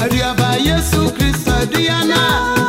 Adiaba Yesu Kristo Diana